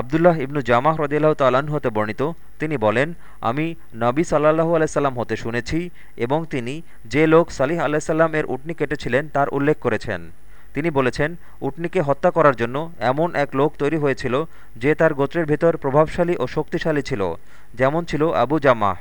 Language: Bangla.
আবদুল্লাহ ইবনু জামাহ রদিল্লাহ তাল্লাহ্ন হতে বর্ণিত, তিনি বলেন, আমি নবী সাল্লাহু আলাইসাল্লাম হতে শুনেছি এবং তিনি যে লোক সালিহ আলাইসাল্লাম এর উটনি কেটেছিলেন তার উল্লেখ করেছেন। তিনি বলেছেন, উটনিকে হত্যা করার জন্য এমন এক লোক তৈরি হয়েছিল যে তার গোত্রের ভেতর প্রভাবশালী ও শক্তিশালী ছিল, যেমন ছিল আবু জামাহ।